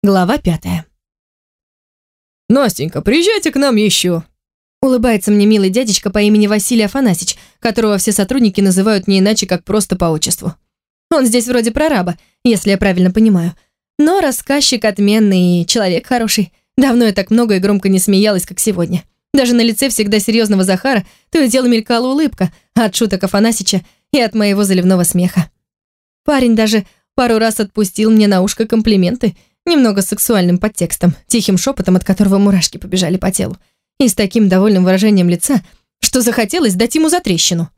Глава пятая. «Настенька, приезжайте к нам еще!» Улыбается мне милый дядечка по имени Василий Афанасьевич, которого все сотрудники называют не иначе, как просто по отчеству. Он здесь вроде прораба, если я правильно понимаю. Но рассказчик отменный и человек хороший. Давно я так много и громко не смеялась, как сегодня. Даже на лице всегда серьезного Захара то и дело мелькала улыбка от шуток Афанасича и от моего заливного смеха. Парень даже пару раз отпустил мне на ушко комплименты, немного сексуальным подтекстом, тихим шепотом, от которого мурашки побежали по телу, и с таким довольным выражением лица, что захотелось дать ему затрещину.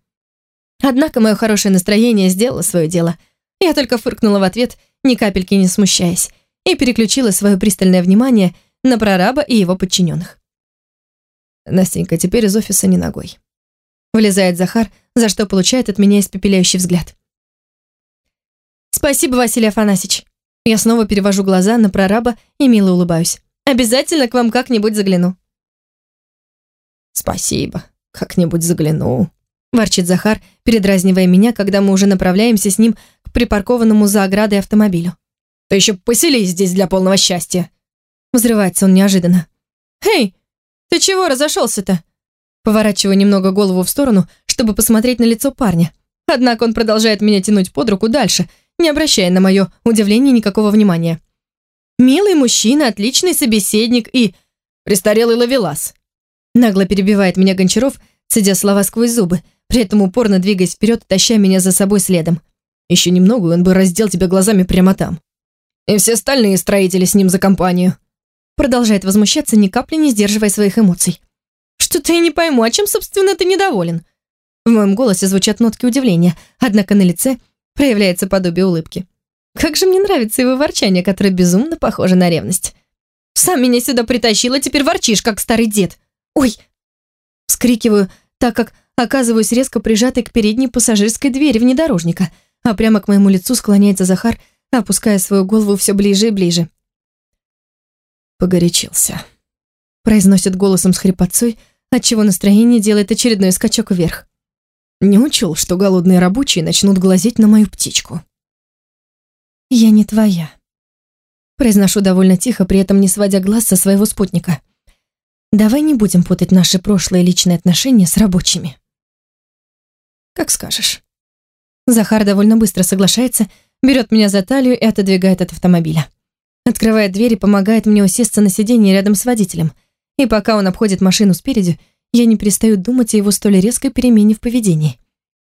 Однако мое хорошее настроение сделало свое дело. Я только фыркнула в ответ, ни капельки не смущаясь, и переключила свое пристальное внимание на прораба и его подчиненных. Настенька, теперь из офиса не ногой. Влезает Захар, за что получает от меня испепеляющий взгляд. Спасибо, Василий Афанасьевич. Я снова перевожу глаза на прораба и мило улыбаюсь. Обязательно к вам как-нибудь загляну. Спасибо, как-нибудь загляну. Ворчит Захар, передразнивая меня, когда мы уже направляемся с ним к припаркованному за оградой автомобилю. Ты еще поселись здесь для полного счастья. Взрывается он неожиданно. «Эй, ты чего разошелся-то?» Поворачиваю немного голову в сторону, чтобы посмотреть на лицо парня. Однако он продолжает меня тянуть под руку дальше, не обращая на мое удивление никакого внимания. Милый мужчина, отличный собеседник и... Престарелый ловелас. Нагло перебивает меня Гончаров, цедя слова сквозь зубы, при этом упорно двигаясь вперед, таща меня за собой следом. Еще немного, и он бы раздел тебя глазами прямо там. И все остальные строители с ним за компанию. Продолжает возмущаться, ни капли не сдерживая своих эмоций. Что-то я не пойму, о чем, собственно, ты недоволен? В моем голосе звучат нотки удивления, однако на лице проявляется подобие улыбки. Как же мне нравится его ворчание, которое безумно похоже на ревность. Сам меня сюда притащил, а теперь ворчишь, как старый дед. Ой! Вскрикиваю, так как оказываюсь резко прижатой к передней пассажирской двери внедорожника, а прямо к моему лицу склоняется Захар, опуская свою голову все ближе и ближе. Погорячился. Произносит голосом с хрипотцой, отчего настроение делает очередной скачок вверх. Не учел, что голодные рабочие начнут глазеть на мою птичку. «Я не твоя», — произношу довольно тихо, при этом не сводя глаз со своего спутника. «Давай не будем путать наши прошлые личные отношения с рабочими». «Как скажешь». Захар довольно быстро соглашается, берет меня за талию и отодвигает от автомобиля. Открывает дверь и помогает мне усесться на сиденье рядом с водителем. И пока он обходит машину спереди, я не перестаю думать о его столь резкой перемене в поведении.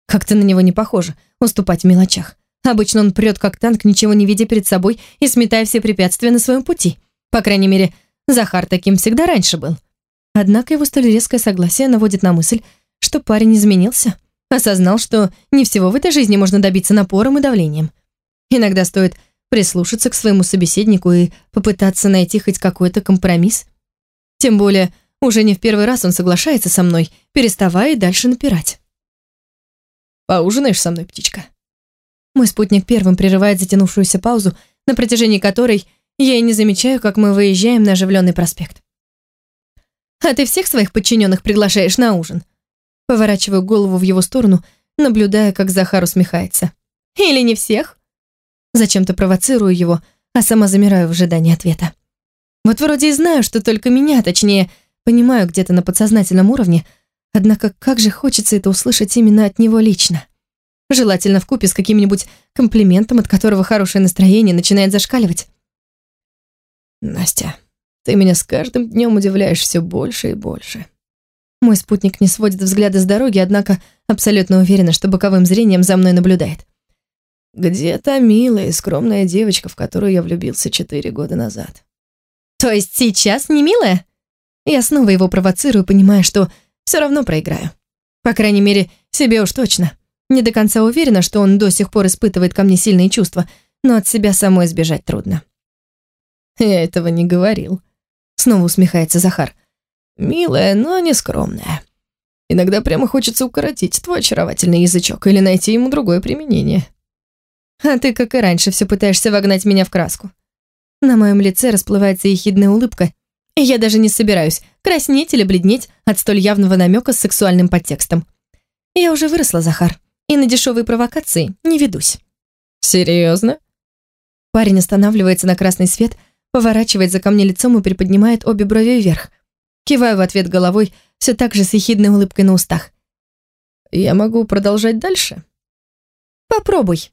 Как-то на него не похоже уступать в мелочах. Обычно он прет как танк, ничего не видя перед собой и сметая все препятствия на своем пути. По крайней мере, Захар таким всегда раньше был. Однако его столь резкое согласие наводит на мысль, что парень изменился, осознал, что не всего в этой жизни можно добиться напором и давлением. Иногда стоит прислушаться к своему собеседнику и попытаться найти хоть какой-то компромисс. Тем более, уже не в первый раз он соглашается со мной, переставая дальше напирать. «Поужинаешь со мной, птичка?» Мой спутник первым прерывает затянувшуюся паузу, на протяжении которой я и не замечаю, как мы выезжаем на оживленный проспект. «А ты всех своих подчиненных приглашаешь на ужин?» Поворачиваю голову в его сторону, наблюдая, как Захар усмехается. «Или не всех?» Зачем-то провоцирую его, а сама замираю в ожидании ответа. Вот вроде и знаю, что только меня, точнее, Понимаю где-то на подсознательном уровне, однако как же хочется это услышать именно от него лично. Желательно в купе с каким-нибудь комплиментом, от которого хорошее настроение начинает зашкаливать. Настя, ты меня с каждым днем удивляешь все больше и больше. Мой спутник не сводит взгляда с дороги, однако абсолютно уверена, что боковым зрением за мной наблюдает. Где та милая и скромная девочка, в которую я влюбился четыре года назад? То есть сейчас не милая? Я снова его провоцирую, понимая, что все равно проиграю. По крайней мере, себе уж точно. Не до конца уверена, что он до сих пор испытывает ко мне сильные чувства, но от себя самой избежать трудно. «Я этого не говорил», — снова усмехается Захар. «Милая, но не скромная. Иногда прямо хочется укоротить твой очаровательный язычок или найти ему другое применение». «А ты, как и раньше, все пытаешься вогнать меня в краску». На моем лице расплывается ехидная улыбка, я даже не собираюсь краснеть или бледнеть от столь явного намека с сексуальным подтекстом. Я уже выросла, Захар, и на дешевые провокации не ведусь. Серьезно? Парень останавливается на красный свет, поворачивается ко мне лицом и приподнимает обе брови вверх. Киваю в ответ головой, все так же с ехидной улыбкой на устах. «Я могу продолжать дальше?» «Попробуй».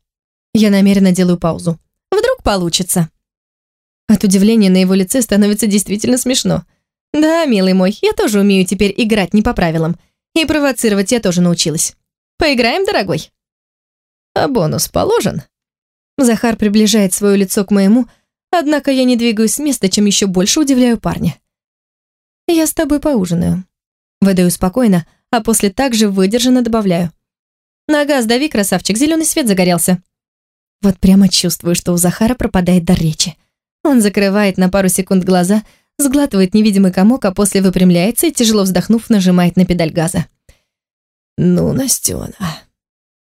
Я намеренно делаю паузу. «Вдруг получится». От удивления на его лице становится действительно смешно. «Да, милый мой, я тоже умею теперь играть не по правилам. И провоцировать я тоже научилась. Поиграем, дорогой?» «А бонус положен?» Захар приближает свое лицо к моему, однако я не двигаюсь с места, чем еще больше удивляю парня. «Я с тобой поужинаю». Выдаю спокойно, а после также выдержанно добавляю. «Нога сдави, красавчик, зеленый свет загорелся». Вот прямо чувствую, что у Захара пропадает дар речи. Он закрывает на пару секунд глаза, сглатывает невидимый комок, а после выпрямляется и, тяжело вздохнув, нажимает на педаль газа. «Ну, Настена»,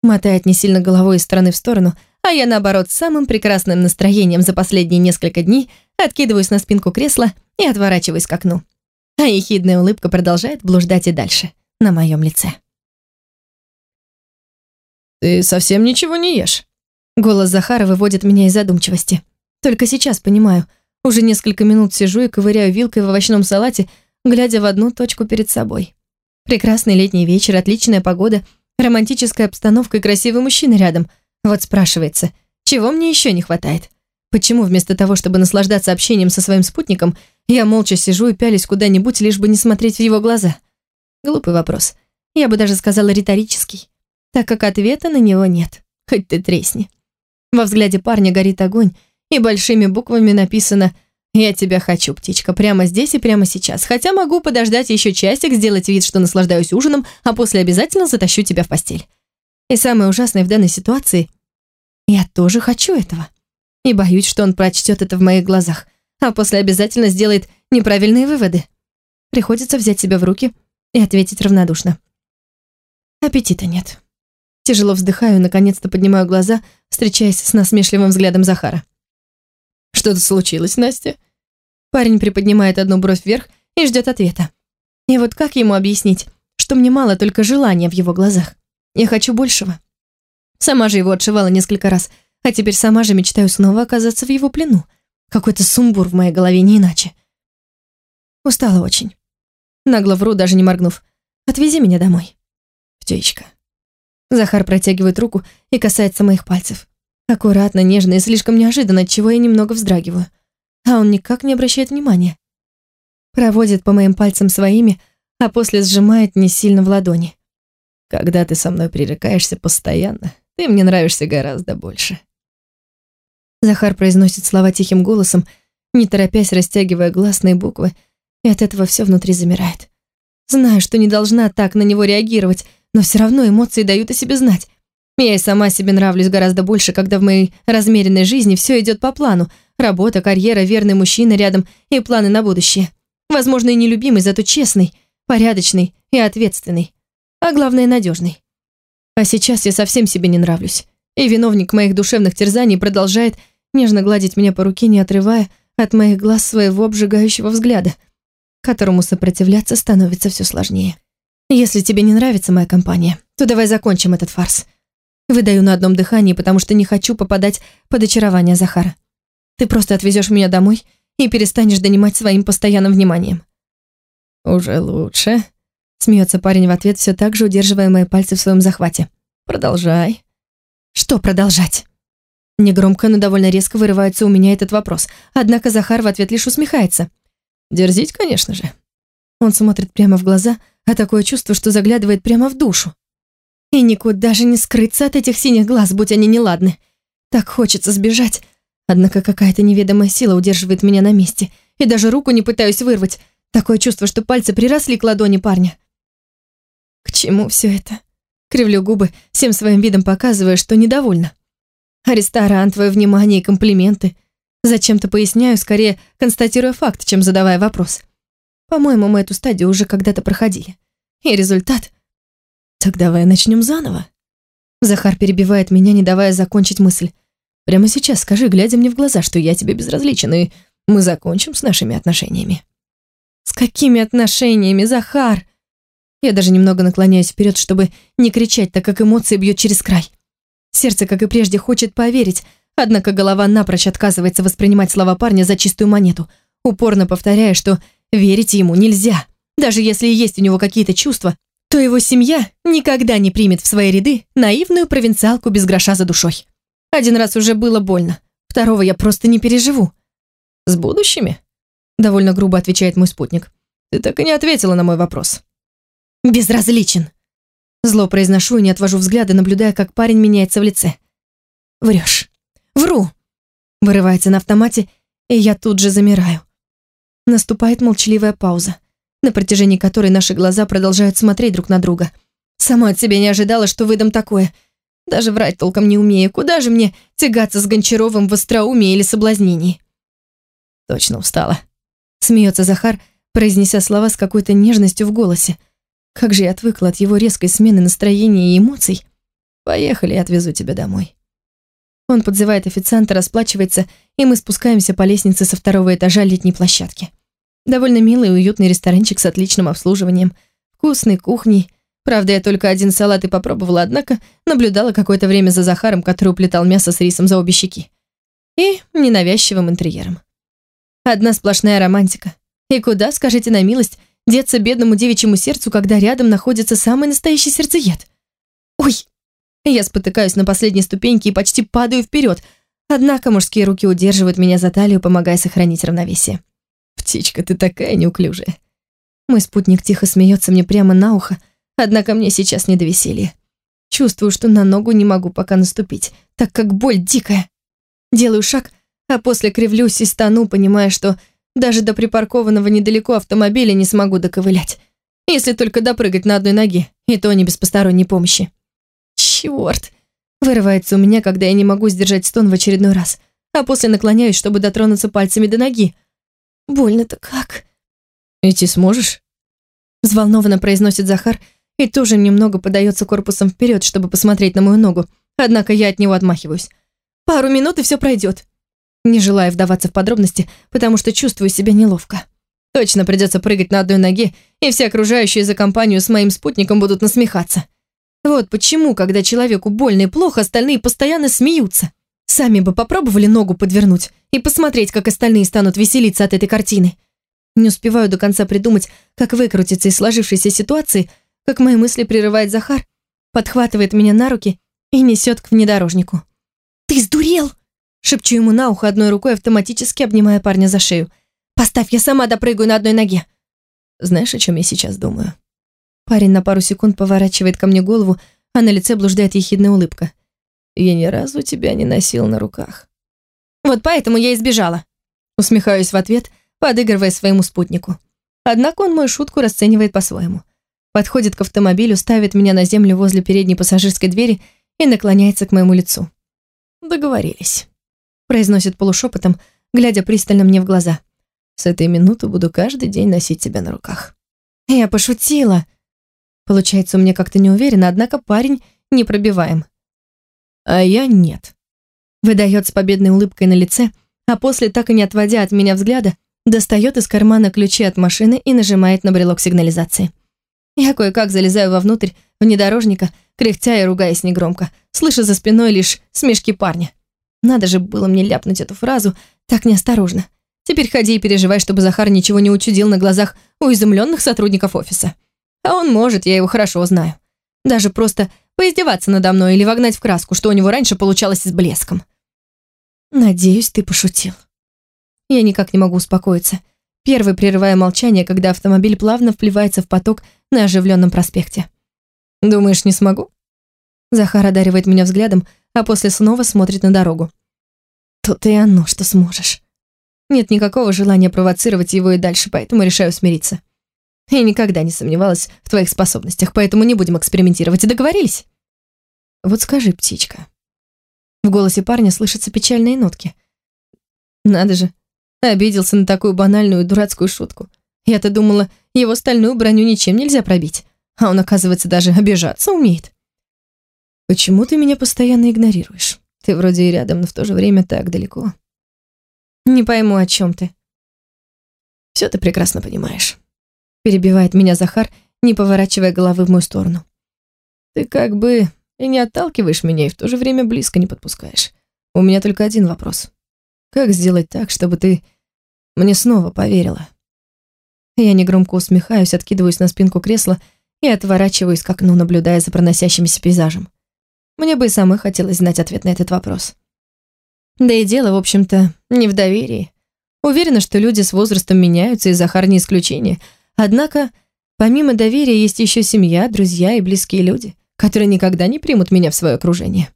мотает не сильно головой из стороны в сторону, а я, наоборот, с самым прекрасным настроением за последние несколько дней откидываюсь на спинку кресла и отворачиваюсь к окну. А ехидная улыбка продолжает блуждать и дальше, на моем лице. «Ты совсем ничего не ешь?» Голос Захара выводит меня из задумчивости. Только сейчас понимаю. Уже несколько минут сижу и ковыряю вилкой в овощном салате, глядя в одну точку перед собой. Прекрасный летний вечер, отличная погода, романтическая обстановка и красивый мужчина рядом. Вот спрашивается, чего мне еще не хватает? Почему вместо того, чтобы наслаждаться общением со своим спутником, я молча сижу и пялюсь куда-нибудь, лишь бы не смотреть в его глаза? Глупый вопрос. Я бы даже сказала риторический, так как ответа на него нет. Хоть ты тресни. Во взгляде парня горит огонь, и большими буквами написано «Я тебя хочу, птичка, прямо здесь и прямо сейчас, хотя могу подождать еще часик, сделать вид, что наслаждаюсь ужином, а после обязательно затащу тебя в постель». И самое ужасное в данной ситуации – я тоже хочу этого. И боюсь, что он прочтет это в моих глазах, а после обязательно сделает неправильные выводы. Приходится взять себя в руки и ответить равнодушно. Аппетита нет. Тяжело вздыхаю, наконец-то поднимаю глаза, встречаясь с насмешливым взглядом Захара. «Что-то случилось, Настя?» Парень приподнимает одну бровь вверх и ждет ответа. И вот как ему объяснить, что мне мало только желания в его глазах? Я хочу большего. Сама же его отшивала несколько раз, а теперь сама же мечтаю снова оказаться в его плену. Какой-то сумбур в моей голове, не иначе. Устала очень. Нагло вру, даже не моргнув. Отвези меня домой. Птичка, Захар протягивает руку и касается моих пальцев. Аккуратно, нежно и слишком неожиданно, от чего я немного вздрагиваю. А он никак не обращает внимания. Проводит по моим пальцам своими, а после сжимает не сильно в ладони. Когда ты со мной пререкаешься постоянно, ты мне нравишься гораздо больше. Захар произносит слова тихим голосом, не торопясь растягивая гласные буквы, и от этого все внутри замирает. Знаю, что не должна так на него реагировать, но все равно эмоции дают о себе знать. Я и сама себе нравлюсь гораздо больше, когда в моей размеренной жизни все идет по плану. Работа, карьера, верный мужчина рядом и планы на будущее. Возможно, и нелюбимый, зато честный, порядочный и ответственный. А главное, надежный. А сейчас я совсем себе не нравлюсь. И виновник моих душевных терзаний продолжает нежно гладить меня по руке, не отрывая от моих глаз своего обжигающего взгляда, которому сопротивляться становится все сложнее. Если тебе не нравится моя компания, то давай закончим этот фарс. Выдаю на одном дыхании, потому что не хочу попадать под очарование Захара. Ты просто отвезешь меня домой и перестанешь донимать своим постоянным вниманием. Уже лучше. Смеется парень в ответ, все так же удерживая мои пальцы в своем захвате. Продолжай. Что продолжать? Негромко, но довольно резко вырывается у меня этот вопрос. Однако Захар в ответ лишь усмехается. Дерзить, конечно же. Он смотрит прямо в глаза, а такое чувство, что заглядывает прямо в душу. И никуда даже не скрыться от этих синих глаз, будь они неладны. Так хочется сбежать. Однако какая-то неведомая сила удерживает меня на месте. И даже руку не пытаюсь вырвать. Такое чувство, что пальцы приросли к ладони парня. К чему все это? Кривлю губы, всем своим видом показывая, что недовольна. А ресторан, твое внимание и комплименты. Зачем-то поясняю, скорее констатируя факт, чем задавая вопрос. По-моему, мы эту стадию уже когда-то проходили. И результат... Так давай начнем заново. Захар перебивает меня, не давая закончить мысль. Прямо сейчас скажи, глядя мне в глаза, что я тебе безразличен, и мы закончим с нашими отношениями. С какими отношениями, Захар? Я даже немного наклоняюсь вперед, чтобы не кричать, так как эмоции бьют через край. Сердце, как и прежде, хочет поверить, Однако голова напрочь отказывается воспринимать слова парня за чистую монету, упорно повторяя, что верить ему нельзя. Даже если есть у него какие-то чувства, то его семья никогда не примет в свои ряды наивную провинциалку без гроша за душой. Один раз уже было больно, второго я просто не переживу. «С будущими?» — довольно грубо отвечает мой спутник. «Ты так и не ответила на мой вопрос». «Безразличен!» Зло произношу и не отвожу взгляда, наблюдая, как парень меняется в лице. «Врешь!» Вру!» Вырывается на автомате, и я тут же замираю. Наступает молчаливая пауза, на протяжении которой наши глаза продолжают смотреть друг на друга. Сама от себя не ожидала, что выдам такое. Даже врать толком не умею. Куда же мне тягаться с Гончаровым в остроумии или соблазнении? Точно устала. Смеется Захар, произнеся слова с какой-то нежностью в голосе. Как же я отвыкла от его резкой смены настроения и эмоций. Поехали, я отвезу тебя домой. Он подзывает официанта, расплачивается, и мы спускаемся по лестнице со второго этажа летней площадки. Довольно милый и уютный ресторанчик с отличным обслуживанием, вкусной кухней. Правда, я только один салат и попробовала, однако наблюдала какое-то время за Захаром, который уплетал мясо с рисом за обе щеки. И ненавязчивым интерьером. Одна сплошная романтика. И куда, скажите на милость, деться бедному девичьему сердцу, когда рядом находится самый настоящий сердцеед? Ой, я спотыкаюсь на последней ступеньке и почти падаю вперед, однако мужские руки удерживают меня за талию, помогая сохранить равновесие. «Птичка, ты такая неуклюжая». Мой спутник тихо смеется мне прямо на ухо, однако мне сейчас не до веселья. Чувствую, что на ногу не могу пока наступить, так как боль дикая. Делаю шаг, а после кривлюсь и стану, понимая, что даже до припаркованного недалеко автомобиля не смогу доковылять. Если только допрыгать на одной ноге, и то не без посторонней помощи. Черт! Вырывается у меня, когда я не могу сдержать стон в очередной раз, а после наклоняюсь, чтобы дотронуться пальцами до ноги. Больно-то как? Идти сможешь? Взволнованно произносит Захар и тоже немного подается корпусом вперед, чтобы посмотреть на мою ногу, однако я от него отмахиваюсь. Пару минут и все пройдет. Не желаю вдаваться в подробности, потому что чувствую себя неловко. Точно придется прыгать на одной ноге, и все окружающие за компанию с моим спутником будут насмехаться. Вот почему, когда человеку больно и плохо, остальные постоянно смеются. Сами бы попробовали ногу подвернуть и посмотреть, как остальные станут веселиться от этой картины. Не успеваю до конца придумать, как выкрутиться из сложившейся ситуации, как мои мысли прерывает Захар, подхватывает меня на руки и несет к внедорожнику. «Ты сдурел!» Шепчу ему на ухо одной рукой, автоматически обнимая парня за шею. «Поставь, я сама допрыгаю на одной ноге!» Знаешь, о чем я сейчас думаю? Парень на пару секунд поворачивает ко мне голову, а на лице блуждает ехидная улыбка. Я ни разу тебя не носил на руках. Вот поэтому я избежала. Усмехаюсь в ответ, подыгрывая своему спутнику. Однако он мою шутку расценивает по-своему. Подходит к автомобилю, ставит меня на землю возле передней пассажирской двери и наклоняется к моему лицу. Договорились. Произносит полушепотом, глядя пристально мне в глаза. С этой минуты буду каждый день носить тебя на руках. Я пошутила. Получается, у меня как-то неуверенно, однако парень не пробиваем. А я нет. Выдает с победной улыбкой на лице, а после, так и не отводя от меня взгляда, достает из кармана ключи от машины и нажимает на брелок сигнализации. Я кое-как залезаю вовнутрь внедорожника, кряхтя и ругаясь негромко, слыша за спиной лишь смешки парня. Надо же было мне ляпнуть эту фразу так неосторожно. Теперь ходи и переживай, чтобы Захар ничего не учудил на глазах у изумленных сотрудников офиса. А он может, я его хорошо знаю. Даже просто поиздеваться надо мной или вогнать в краску, что у него раньше получалось с блеском. Надеюсь, ты пошутил. Я никак не могу успокоиться. Первый прерывая молчание, когда автомобиль плавно впливается в поток на оживленном проспекте. Думаешь, не смогу? Захар одаривает меня взглядом, а после снова смотрит на дорогу. Тут и оно, что сможешь. Нет никакого желания провоцировать его и дальше, поэтому решаю смириться. Я никогда не сомневалась в твоих способностях, поэтому не будем экспериментировать. Договорились? Вот скажи, птичка. Голосе парня слышатся печальные нотки. Надо же, обиделся на такую банальную дурацкую шутку. Я-то думала, его стальную броню ничем нельзя пробить. А он, оказывается, даже обижаться умеет. Почему ты меня постоянно игнорируешь? Ты вроде и рядом, но в то же время так далеко. Не пойму, о чем ты. Все ты прекрасно понимаешь. Перебивает меня Захар, не поворачивая головы в мою сторону. Ты как бы и не отталкиваешь меня, и в то же время близко не подпускаешь. У меня только один вопрос. Как сделать так, чтобы ты мне снова поверила? Я негромко усмехаюсь, откидываюсь на спинку кресла и отворачиваюсь к окну, наблюдая за проносящимся пейзажем. Мне бы и самой хотелось знать ответ на этот вопрос. Да и дело, в общем-то, не в доверии. Уверена, что люди с возрастом меняются, и Захар не исключение. Однако, помимо доверия, есть еще семья, друзья и близкие люди, которые никогда не примут меня в свое окружение.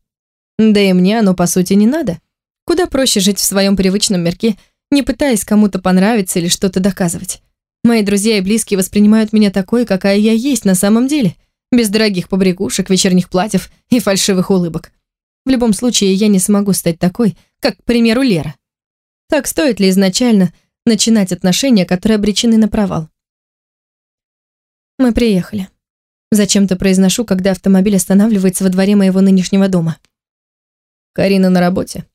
Да и мне оно, по сути, не надо. Куда проще жить в своем привычном мирке, не пытаясь кому-то понравиться или что-то доказывать. Мои друзья и близкие воспринимают меня такой, какая я есть на самом деле, без дорогих побрякушек, вечерних платьев и фальшивых улыбок. В любом случае, я не смогу стать такой, как, к примеру, Лера. Так стоит ли изначально начинать отношения, которые обречены на провал? Мы приехали. Зачем-то произношу, когда автомобиль останавливается во дворе моего нынешнего дома. Карина на работе.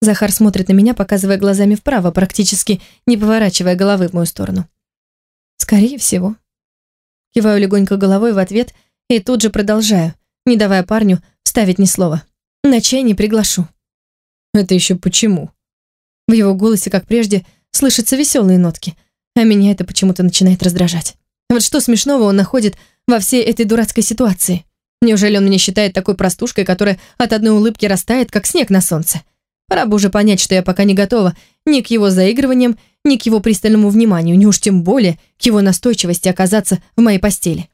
Захар смотрит на меня, показывая глазами вправо, практически не поворачивая головы в мою сторону. Скорее всего. Киваю легонько головой в ответ и тут же продолжаю, не давая парню вставить ни слова. На чай не приглашу. Это еще почему? В его голосе, как прежде, слышатся веселые нотки, а меня это почему-то начинает раздражать. Вот что смешного он находит во всей этой дурацкой ситуации? Неужели он меня считает такой простушкой, которая от одной улыбки растает, как снег на солнце? Пора бы уже понять, что я пока не готова ни к его заигрываниям, ни к его пристальному вниманию, ни уж тем более к его настойчивости оказаться в моей постели.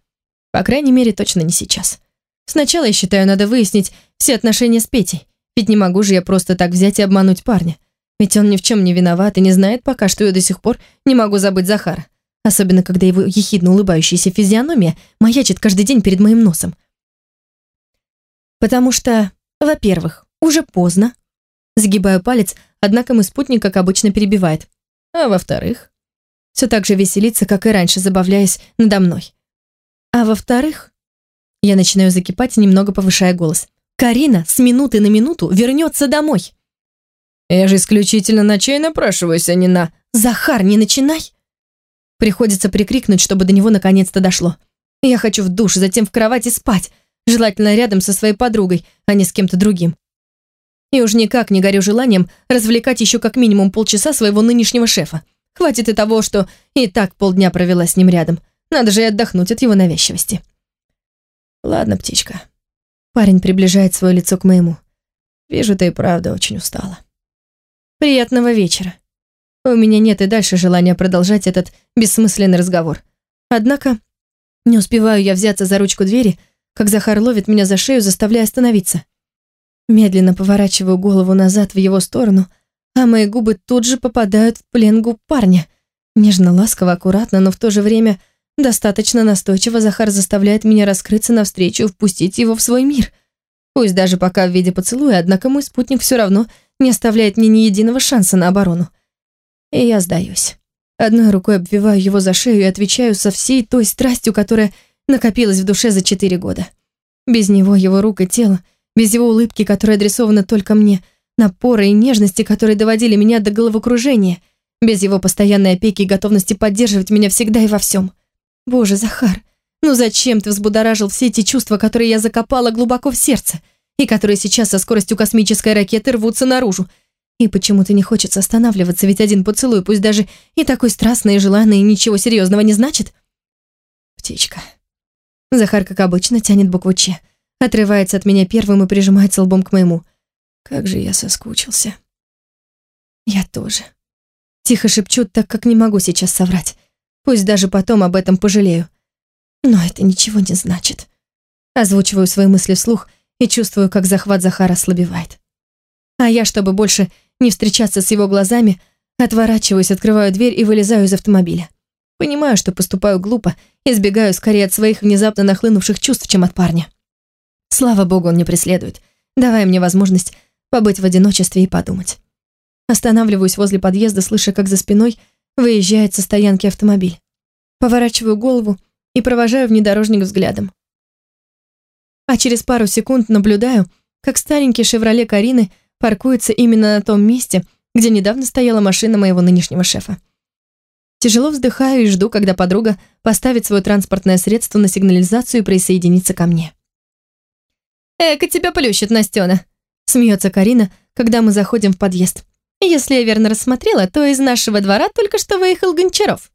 По крайней мере, точно не сейчас. Сначала, я считаю, надо выяснить все отношения с Петей, ведь не могу же я просто так взять и обмануть парня. Ведь он ни в чем не виноват и не знает пока, что я до сих пор не могу забыть Захара. Особенно, когда его ехидно улыбающаяся физиономия маячит каждый день перед моим носом. Потому что, во-первых, уже поздно. Сгибаю палец, однако мой спутник, как обычно, перебивает. А во-вторых, все так же веселится, как и раньше, забавляясь надо мной. А во-вторых, я начинаю закипать, немного повышая голос. Карина с минуты на минуту вернется домой. Я же исключительно на чай напрашиваюсь, а не на... Захар, не начинай! Приходится прикрикнуть, чтобы до него наконец-то дошло. Я хочу в душ, затем в кровать и спать, желательно рядом со своей подругой, а не с кем-то другим. И уж никак не горю желанием развлекать еще как минимум полчаса своего нынешнего шефа. Хватит и того, что и так полдня провела с ним рядом. Надо же и отдохнуть от его навязчивости. Ладно, птичка. Парень приближает свое лицо к моему. Вижу, ты и правда очень устала. Приятного вечера. У меня нет и дальше желания продолжать этот бессмысленный разговор. Однако не успеваю я взяться за ручку двери, как Захар ловит меня за шею, заставляя остановиться. Медленно поворачиваю голову назад в его сторону, а мои губы тут же попадают в плен губ парня. Нежно, ласково, аккуратно, но в то же время достаточно настойчиво Захар заставляет меня раскрыться навстречу и впустить его в свой мир. Пусть даже пока в виде поцелуя, однако мой спутник все равно не оставляет мне ни единого шанса на оборону. И я сдаюсь. Одной рукой обвиваю его за шею и отвечаю со всей той страстью, которая накопилась в душе за четыре года. Без него, его рук и тела, без его улыбки, которая адресована только мне, напора и нежности, которые доводили меня до головокружения, без его постоянной опеки и готовности поддерживать меня всегда и во всем. Боже, Захар, ну зачем ты взбудоражил все эти чувства, которые я закопала глубоко в сердце, и которые сейчас со скоростью космической ракеты рвутся наружу, и почему-то не хочется останавливаться, ведь один поцелуй, пусть даже и такой страстный и желанный, ничего серьезного не значит. Птичка. Захар, как обычно, тянет букву «Ч», отрывается от меня первым и прижимается лбом к моему. Как же я соскучился. Я тоже. Тихо шепчу, так как не могу сейчас соврать. Пусть даже потом об этом пожалею. Но это ничего не значит. Озвучиваю свои мысли вслух и чувствую, как захват Захара ослабевает. А я, чтобы больше не встречаться с его глазами, отворачиваюсь, открываю дверь и вылезаю из автомобиля. Понимаю, что поступаю глупо, избегаю скорее от своих внезапно нахлынувших чувств, чем от парня. Слава богу, он не преследует, давая мне возможность побыть в одиночестве и подумать. Останавливаюсь возле подъезда, слыша, как за спиной выезжает со стоянки автомобиль. Поворачиваю голову и провожаю внедорожник взглядом. А через пару секунд наблюдаю, как старенький «Шевроле Карины» паркуется именно на том месте, где недавно стояла машина моего нынешнего шефа. Тяжело вздыхаю и жду, когда подруга поставит свое транспортное средство на сигнализацию и присоединится ко мне. «Эка тебя плющит, Настена. Смеется Карина, когда мы заходим в подъезд. Если я верно рассмотрела, то из нашего двора только что выехал Гончаров.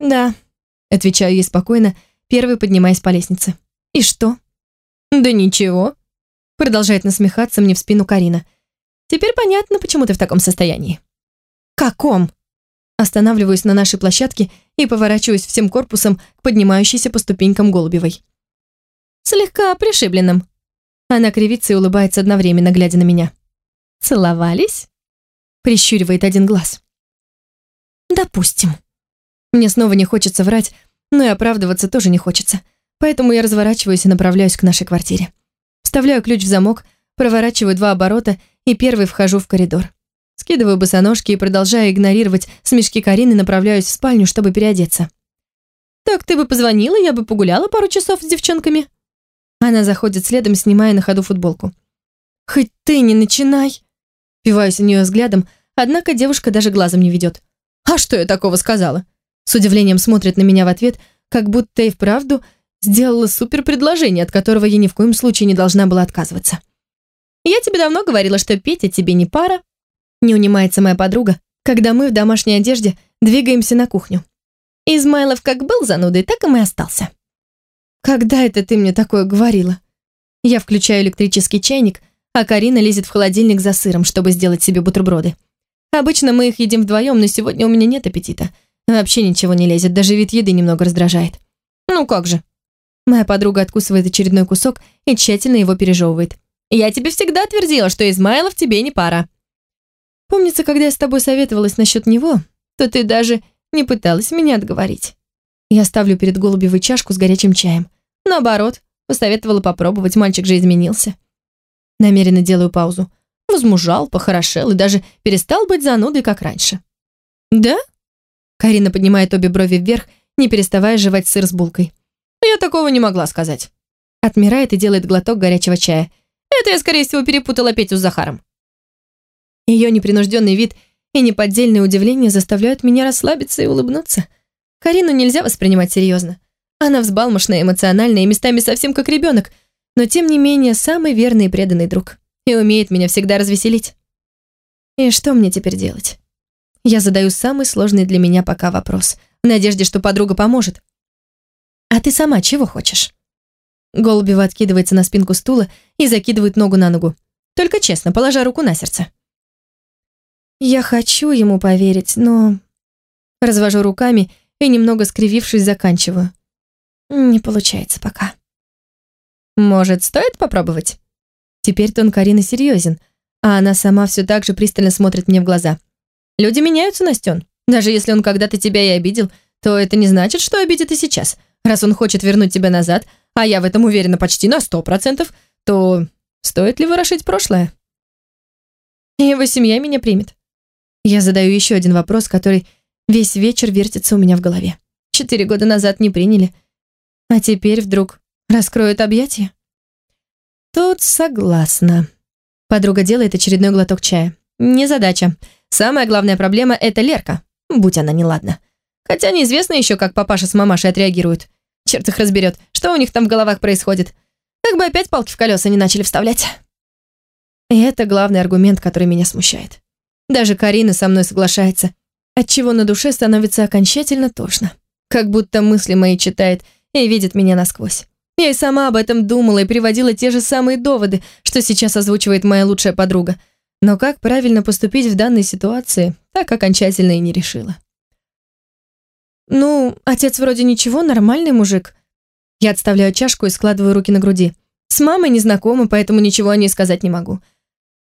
Да, отвечаю ей спокойно, первой поднимаясь по лестнице. И что? Да ничего. Продолжает насмехаться мне в спину Карина. Теперь понятно, почему ты в таком состоянии. Каком? Останавливаюсь на нашей площадке и поворачиваюсь всем корпусом к поднимающейся по ступенькам Голубевой. Слегка пришибленным. Она кривится и улыбается одновременно, глядя на меня. Целовались? Прищуривает один глаз. Допустим. Мне снова не хочется врать, но и оправдываться тоже не хочется. Поэтому я разворачиваюсь и направляюсь к нашей квартире. Вставляю ключ в замок, проворачиваю два оборота и первый вхожу в коридор. Скидываю босоножки и, продолжая игнорировать смешки Карины, направляюсь в спальню, чтобы переодеться. «Так ты бы позвонила, я бы погуляла пару часов с девчонками». Она заходит следом, снимая на ходу футболку. «Хоть ты не начинай!» Пиваюсь у нее взглядом, однако девушка даже глазом не ведет. «А что я такого сказала?» С удивлением смотрит на меня в ответ, как будто и вправду сделала супер предложение, от которого я ни в коем случае не должна была отказываться. «Я тебе давно говорила, что Петя тебе не пара», не унимается моя подруга, когда мы в домашней одежде двигаемся на кухню. Измайлов как был занудой, так и мы остался. «Когда это ты мне такое говорила?» Я включаю электрический чайник, а Карина лезет в холодильник за сыром, чтобы сделать себе бутерброды. Обычно мы их едим вдвоем, но сегодня у меня нет аппетита. Вообще ничего не лезет, даже вид еды немного раздражает. Ну как же. Моя подруга откусывает очередной кусок и тщательно его пережевывает. Я тебе всегда твердила, что Измайлов тебе не пара. Помнится, когда я с тобой советовалась насчет него, то ты даже не пыталась меня отговорить. Я ставлю перед Голубевой чашку с горячим чаем. Наоборот, посоветовала попробовать, мальчик же изменился. Намеренно делаю паузу. Возмужал, похорошел и даже перестал быть занудой, как раньше. «Да?» Карина поднимает обе брови вверх, не переставая жевать сыр с булкой. «Я такого не могла сказать». Отмирает и делает глоток горячего чая. «Это я, скорее всего, перепутала Петю с Захаром». Ее непринужденный вид и неподдельное удивление заставляют меня расслабиться и улыбнуться. Карину нельзя воспринимать серьезно. Она взбалмошная, эмоциональная и местами совсем как ребенок, но тем не менее самый верный и преданный друг. И умеет меня всегда развеселить. И что мне теперь делать? Я задаю самый сложный для меня пока вопрос, в надежде, что подруга поможет. А ты сама чего хочешь? Голубева откидывается на спинку стула и закидывает ногу на ногу. Только честно, положа руку на сердце. Я хочу ему поверить, но... Развожу руками и, немного скривившись, заканчиваю. Не получается пока. Может, стоит попробовать? Теперь-то он Карина серьезен, а она сама все так же пристально смотрит мне в глаза. Люди меняются, Настен. Даже если он когда-то тебя и обидел, то это не значит, что обидит и сейчас. Раз он хочет вернуть тебя назад, а я в этом уверена почти на сто процентов, то стоит ли ворошить прошлое? Его семья меня примет. Я задаю еще один вопрос, который весь вечер вертится у меня в голове. Четыре года назад не приняли, а теперь вдруг раскроют объятия? Тут согласна. Подруга делает очередной глоток чая. Не задача. Самая главная проблема — это Лерка, будь она неладна. Хотя неизвестно еще, как папаша с мамашей отреагируют. Черт их разберет, что у них там в головах происходит. Как бы опять палки в колеса не начали вставлять. И это главный аргумент, который меня смущает. Даже Карина со мной соглашается, отчего на душе становится окончательно тошно. Как будто мысли мои читает и видит меня насквозь. Я и сама об этом думала и приводила те же самые доводы, что сейчас озвучивает моя лучшая подруга. Но как правильно поступить в данной ситуации, так окончательно и не решила. «Ну, отец вроде ничего, нормальный мужик». Я отставляю чашку и складываю руки на груди. С мамой не знакома, поэтому ничего о ней сказать не могу.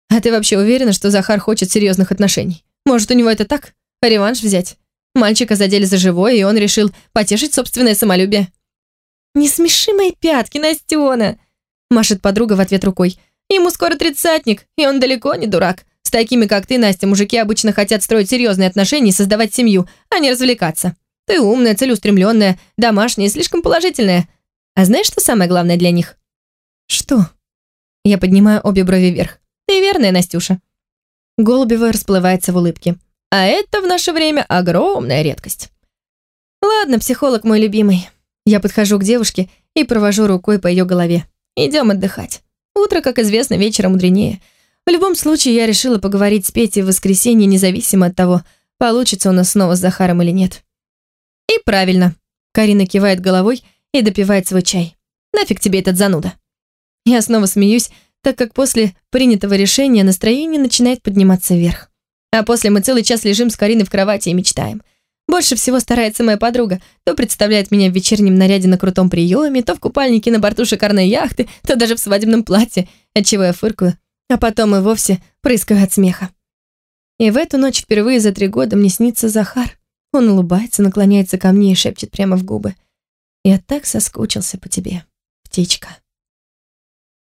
А ты вообще уверена, что Захар хочет серьезных отношений? Может, у него это так? Реванш взять? Мальчика задели за живое, и он решил потешить собственное самолюбие. «Не смеши мои пятки, Настена!» Машет подруга в ответ рукой. «Ему скоро тридцатник, и он далеко не дурак. С такими, как ты, Настя, мужики обычно хотят строить серьезные отношения и создавать семью, а не развлекаться. Ты умная, целеустремленная, домашняя, слишком положительная. А знаешь, что самое главное для них?» «Что?» Я поднимаю обе брови вверх. Ты верная, Настюша. Голубева расплывается в улыбке. А это в наше время огромная редкость. Ладно, психолог мой любимый. Я подхожу к девушке и провожу рукой по ее голове. Идем отдыхать. Утро, как известно, вечером мудренее. В любом случае, я решила поговорить с Петей в воскресенье, независимо от того, получится у нас снова с Захаром или нет. И правильно. Карина кивает головой и допивает свой чай. Нафиг тебе этот зануда. Я снова смеюсь, так как после принятого решения настроение начинает подниматься вверх. А после мы целый час лежим с Кариной в кровати и мечтаем. Больше всего старается моя подруга. То представляет меня в вечернем наряде на крутом приеме, то в купальнике на борту шикарной яхты, то даже в свадебном платье, отчего я фыркаю, а потом и вовсе прыскаю от смеха. И в эту ночь впервые за три года мне снится Захар. Он улыбается, наклоняется ко мне и шепчет прямо в губы. «Я так соскучился по тебе, птичка».